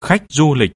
khách du lịch.